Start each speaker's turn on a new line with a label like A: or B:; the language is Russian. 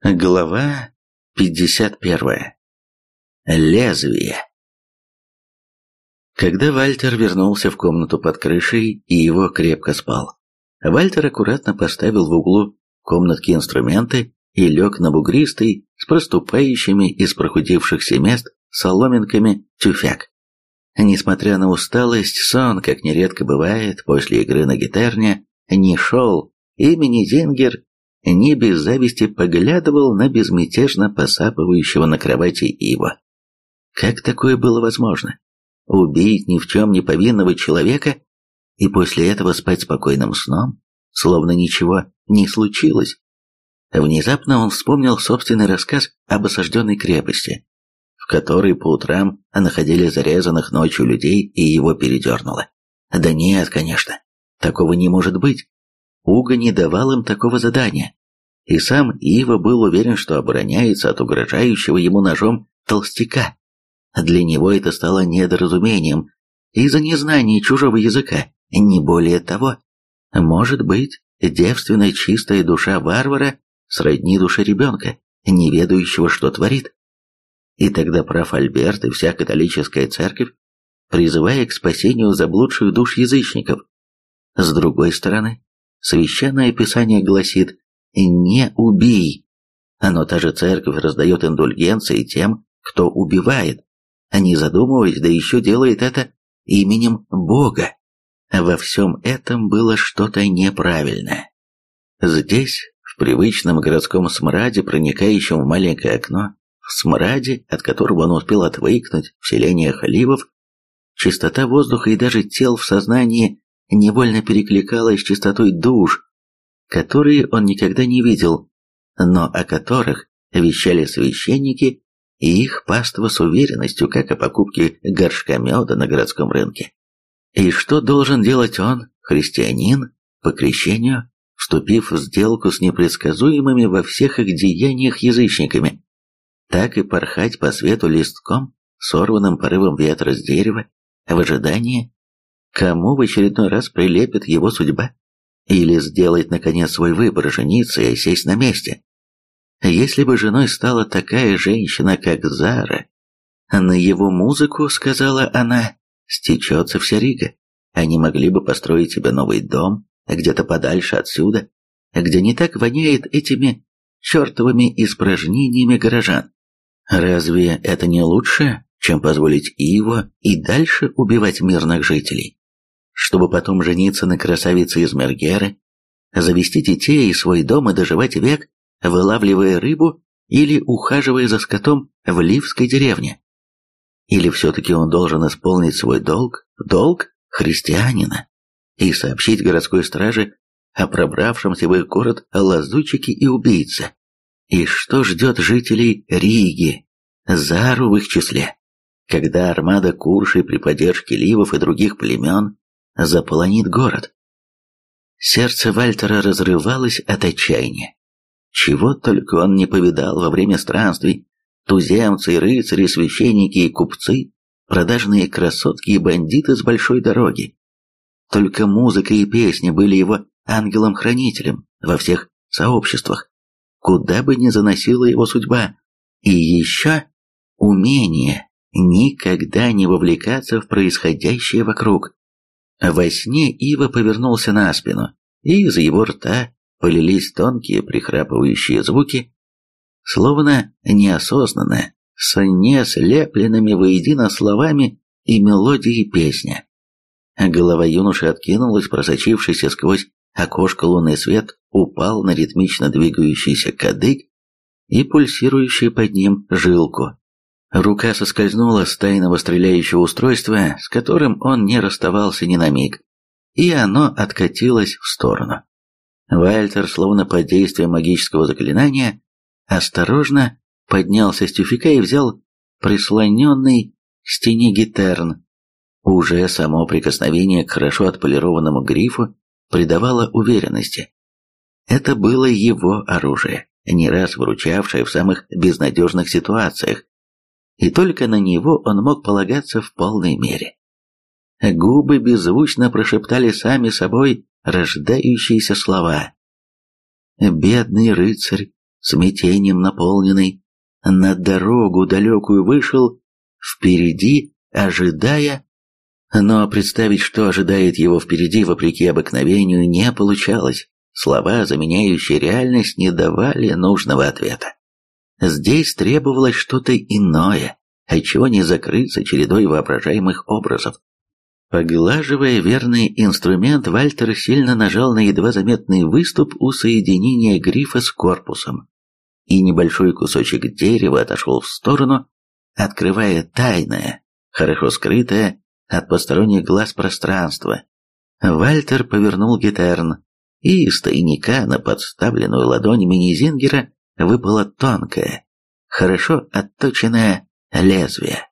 A: Глава 51. Лезвие. Когда Вальтер вернулся в комнату под крышей, и его крепко спал, Вальтер аккуратно поставил в углу комнатки инструменты и лег на бугристый, с проступающими из прохудившихся мест соломинками тюфяк. Несмотря на усталость, сон, как нередко бывает после игры на гитарне, не шел, имени Зингер не без зависти поглядывал на безмятежно посапывающего на кровати Ива. Как такое было возможно? Убить ни в чем не повинного человека и после этого спать спокойным сном, словно ничего не случилось? Внезапно он вспомнил собственный рассказ об осажденной крепости, в которой по утрам находили зарезанных ночью людей и его передернуло. Да нет, конечно, такого не может быть. Уга не давал им такого задания. И сам Ива был уверен, что обороняется от угрожающего ему ножом толстяка. Для него это стало недоразумением из-за незнания чужого языка, не более того. Может быть, девственная чистая душа варвара сродни душе ребенка, не ведающего, что творит. И тогда прав Альберт и вся католическая церковь, призывая к спасению заблудших душ язычников. С другой стороны, священное писание гласит «не убей». Но та же церковь раздает индульгенции тем, кто убивает, а не задумываясь, да еще делает это именем Бога. Во всем этом было что-то неправильное. Здесь, в привычном городском смраде, проникающем в маленькое окно, в смраде, от которого он успел отвыкнуть в селениях оливов, чистота воздуха и даже тел в сознании невольно перекликалась с чистотой душ, которые он никогда не видел, но о которых вещали священники и их паства с уверенностью, как о покупке горшка меда на городском рынке. И что должен делать он, христианин, по крещению, вступив в сделку с непредсказуемыми во всех их деяниях язычниками, так и порхать по свету листком, сорванным порывом ветра с дерева, в ожидании, кому в очередной раз прилепит его судьба. Или сделать, наконец, свой выбор, жениться и сесть на месте. Если бы женой стала такая женщина, как Зара, на его музыку, сказала она, стечется вся Рига. Они могли бы построить себе новый дом, где-то подальше отсюда, где не так воняет этими чертовыми испражнениями горожан. Разве это не лучше, чем позволить Иво и дальше убивать мирных жителей? Чтобы потом жениться на красавице из Мергеры, завести детей и свой дом и доживать век, вылавливая рыбу или ухаживая за скотом в Ливской деревне. Или все-таки он должен исполнить свой долг, долг христианина, и сообщить городской страже о пробравшемся в их город лазутчике и убийце. И что ждет жителей Риги, Зару в их числе, когда армада Курши при поддержке Ливов и других племен заполонит город. Сердце Вальтера разрывалось от отчаяния. Чего только он не повидал во время странствий. Туземцы, рыцари, священники и купцы, продажные красотки и бандиты с большой дороги. Только музыка и песни были его ангелом-хранителем во всех сообществах, куда бы ни заносила его судьба. И еще умение никогда не вовлекаться в происходящее вокруг. Во сне Ива повернулся на спину, и из его рта полились тонкие прихрапывающие звуки, словно неосознанно, с неслепленными воедино словами и мелодией песни. Голова юноши откинулась, просочившийся сквозь окошко лунный свет упал на ритмично двигающийся кадык и пульсирующую под ним жилку. Рука соскользнула с тайного стреляющего устройства, с которым он не расставался ни на миг, и оно откатилось в сторону. Вальтер, словно под действием магического заклинания, осторожно поднялся с тюфика и взял прислоненный к стене гитерн. Уже само прикосновение к хорошо отполированному грифу придавало уверенности. Это было его оружие, не раз выручавшее в самых безнадежных ситуациях, и только на него он мог полагаться в полной мере. Губы беззвучно прошептали сами собой рождающиеся слова. «Бедный рыцарь смятением наполненный, на дорогу далекую вышел, впереди, ожидая... Но представить, что ожидает его впереди, вопреки обыкновению, не получалось. Слова, заменяющие реальность, не давали нужного ответа. Здесь требовалось что-то иное, отчего не закрыться чередой воображаемых образов. Поглаживая верный инструмент, Вальтер сильно нажал на едва заметный выступ у соединения грифа с корпусом, и небольшой кусочек дерева отошел в сторону, открывая тайное, хорошо скрытое от посторонних глаз пространство. Вальтер повернул гитерн, и из тайника на подставленную ладонь мини-зингера выпало тонкое, хорошо отточенное лезвие.